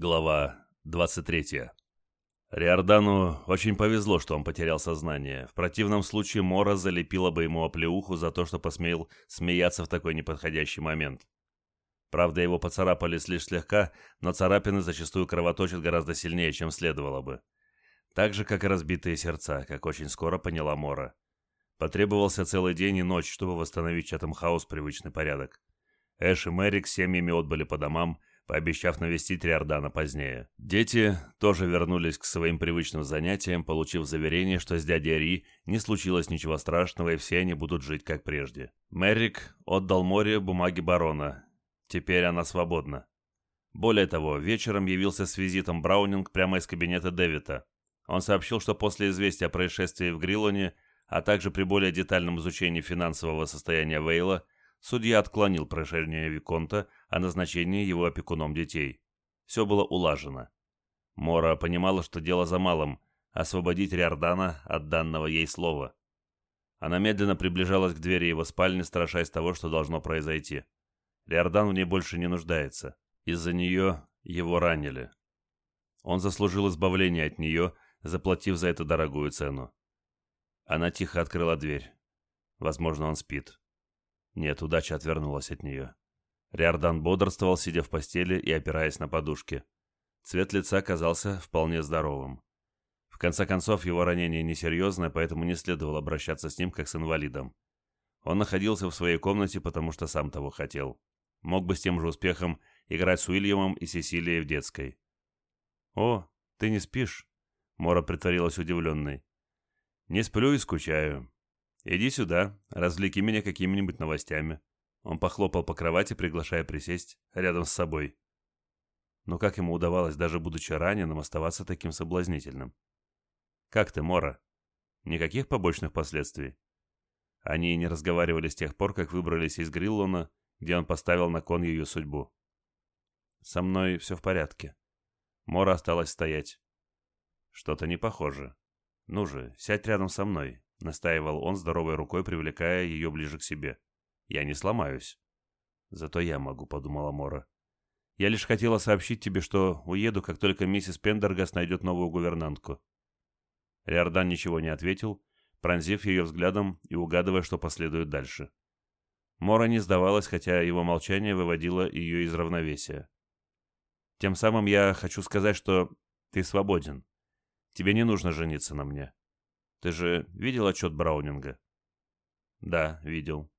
Глава 23. Риордану очень повезло, что он потерял сознание. В противном случае Мора залепила бы ему оплеуху за то, что посмел смеяться в такой неподходящий момент. Правда, его поцарапали лишь слегка, но царапины зачастую кровоточат гораздо сильнее, чем следовало бы. Так же, как и разбитые сердца, как очень скоро поняла Мора. Потребовался целый день и ночь, чтобы восстановить Чатам Хаус привычный порядок. Эш и Мэрик семьями отбыли по домам, пообещав навестить Риордана позднее. Дети тоже вернулись к своим привычным занятиям, получив заверение, что с дядей Ри не случилось ничего страшного и все они будут жить как прежде. Мэрик отдал море бумаги барона. Теперь она свободна. Более того, вечером явился с визитом Браунинг прямо из кабинета Дэвида. Он сообщил, что после известия о происшествии в Грилоне, а также при более детальном изучении финансового состояния Вейла, Судья отклонил прошение Виконта о назначении его опекуном детей. Все было улажено. Мора понимала, что дело за малым – освободить Риордана от данного ей слова. Она медленно приближалась к двери его спальни, страшась того, что должно произойти. Риордан в ней больше не нуждается. Из-за нее его ранили. Он заслужил избавление от нее, заплатив за это дорогую цену. Она тихо открыла дверь. Возможно, он спит. Нет, удача отвернулась от нее. Риордан бодрствовал, сидя в постели и опираясь на подушки. Цвет лица казался вполне здоровым. В конце концов, его ранение несерьезное, поэтому не следовало обращаться с ним как с инвалидом. Он находился в своей комнате, потому что сам того хотел. Мог бы с тем же успехом играть с Уильямом и Сесилией в детской. «О, ты не спишь?» Мора притворилась удивленной. «Не сплю и скучаю. «Иди сюда, развлеки меня какими-нибудь новостями». Он похлопал по кровати, приглашая присесть рядом с собой. Но как ему удавалось, даже будучи раненым, оставаться таким соблазнительным? «Как ты, Мора? Никаких побочных последствий?» Они не разговаривали с тех пор, как выбрались из Гриллона, где он поставил на кон ее судьбу. «Со мной все в порядке». Мора осталась стоять. «Что-то не похоже. Ну же, сядь рядом со мной, — настаивал он, здоровой рукой привлекая ее ближе к себе. «Я не сломаюсь». «Зато я могу», — подумала Мора. «Я лишь хотела сообщить тебе, что уеду, как только миссис Пендергас найдет новую гувернантку». Риордан ничего не ответил, пронзив ее взглядом и угадывая, что последует дальше. Мора не сдавалась, хотя его молчание выводило ее из равновесия. «Тем самым я хочу сказать, что ты свободен. Тебе не нужно жениться на мне. Ты же видел отчет Браунинга? Да, видел.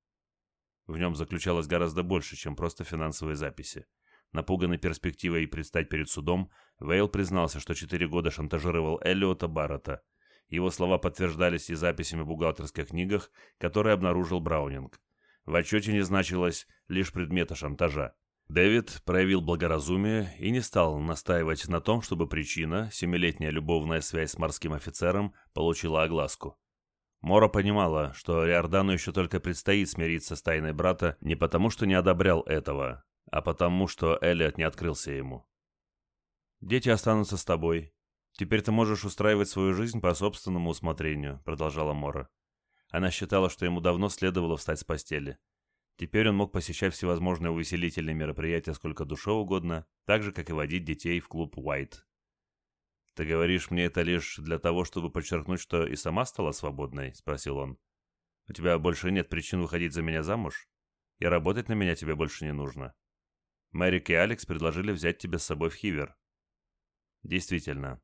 В нем заключалось гораздо больше, чем просто финансовые записи. Напуганный перспективой предстать перед судом, Вейл признался, что четыре года шантажировал Эллиота Баррета. Его слова подтверждались и записями в бухгалтерских книгах, которые обнаружил Браунинг. В отчете не значилось лишь предмета шантажа. Дэвид проявил благоразумие и не стал настаивать на том, чтобы причина, семилетняя любовная связь с морским офицером, получила огласку. Мора понимала, что Риордану еще только предстоит смириться с тайной брата не потому, что не одобрял этого, а потому, что Элliot не открылся ему. «Дети останутся с тобой. Теперь ты можешь устраивать свою жизнь по собственному усмотрению», — продолжала Мора. Она считала, что ему давно следовало встать с постели. Теперь он мог посещать всевозможные увеселительные мероприятия сколько душе угодно, так же, как и водить детей в клуб Уайт. «Ты говоришь мне это лишь для того, чтобы подчеркнуть, что и сама стала свободной?» — спросил он. «У тебя больше нет причин выходить за меня замуж? И работать на меня тебе больше не нужно. Мэрик и Алекс предложили взять тебя с собой в Хивер». Действительно,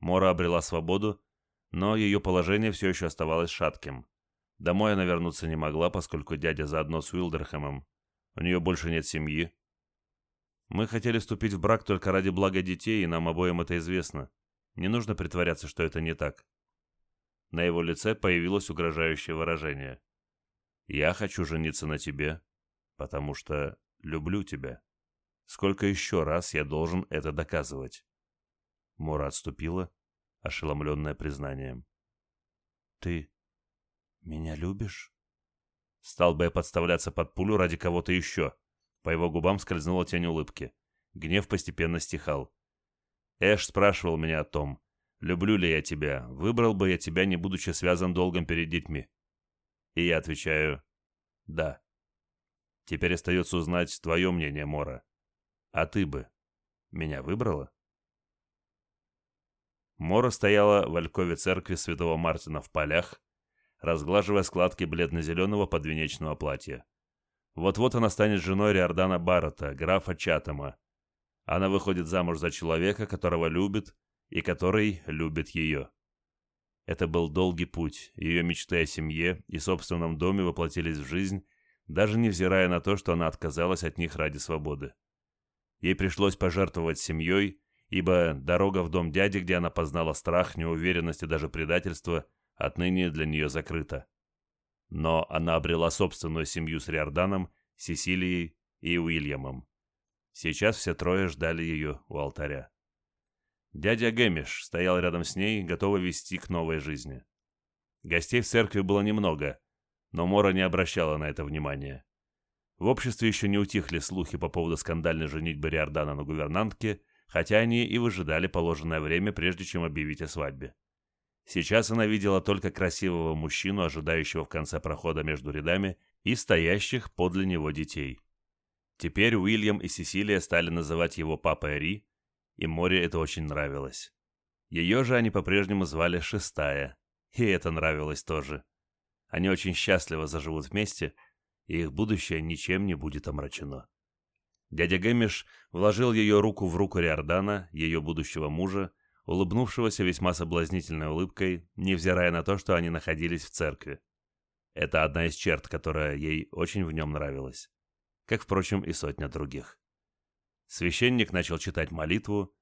Мора обрела свободу, но ее положение все еще оставалось шатким. Домой она вернуться не могла, поскольку дядя заодно с Уилдерхэмом. У нее больше нет семьи. Мы хотели вступить в брак только ради блага детей, и нам обоим это известно. Не нужно притворяться, что это не так. На его лице появилось угрожающее выражение. «Я хочу жениться на тебе, потому что люблю тебя. Сколько еще раз я должен это доказывать?» Мора отступила, ошеломленная признанием. «Ты «Меня любишь?» Стал бы я подставляться под пулю ради кого-то еще. По его губам скользнула тень улыбки. Гнев постепенно стихал. Эш спрашивал меня о том, люблю ли я тебя, выбрал бы я тебя, не будучи связан долгом перед детьми. И я отвечаю, да. Теперь остается узнать твое мнение, Мора. А ты бы меня выбрала? Мора стояла в алькове церкви святого Мартина в полях, разглаживая складки бледно-зеленого подвенечного платья. Вот-вот она станет женой Риордана Баррета, графа Чатама. Она выходит замуж за человека, которого любит, и который любит ее. Это был долгий путь, ее мечты о семье и собственном доме воплотились в жизнь, даже невзирая на то, что она отказалась от них ради свободы. Ей пришлось пожертвовать семьей, ибо дорога в дом дяди, где она познала страх, неуверенность и даже предательство, отныне для нее закрыта. Но она обрела собственную семью с Риорданом, Сесилией и Уильямом. Сейчас все трое ждали ее у алтаря. Дядя Гэмиш стоял рядом с ней, готовый вести к новой жизни. Гостей в церкви было немного, но Мора не обращала на это внимания. В обществе еще не утихли слухи по поводу скандальной женитьбы Риордана на гувернантке, хотя они и выжидали положенное время, прежде чем объявить о свадьбе. Сейчас она видела только красивого мужчину, ожидающего в конце прохода между рядами, и стоящих подле него детей. Теперь Уильям и Сесилия стали называть его папой Ри, и Море это очень нравилось. Ее же они по-прежнему звали Шестая, и это нравилось тоже. Они очень счастливо заживут вместе, и их будущее ничем не будет омрачено. Дядя Гэмиш вложил ее руку в руку Риордана, ее будущего мужа, улыбнувшегося весьма соблазнительной улыбкой, невзирая на то, что они находились в церкви. Это одна из черт, которая ей очень в нем нравилась. Как, впрочем, и сотня других. Священник начал читать молитву,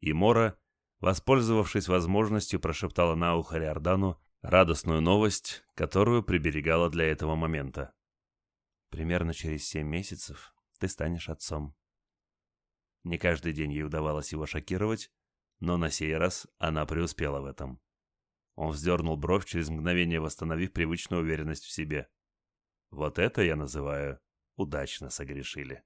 и Мора, воспользовавшись возможностью, прошептала на ухо Риордану радостную новость, которую приберегала для этого момента. «Примерно через семь месяцев ты станешь отцом». Не каждый день ей удавалось его шокировать, но на сей раз она преуспела в этом. Он вздернул бровь, через мгновение восстановив привычную уверенность в себе. Вот это я называю удачно согрешили.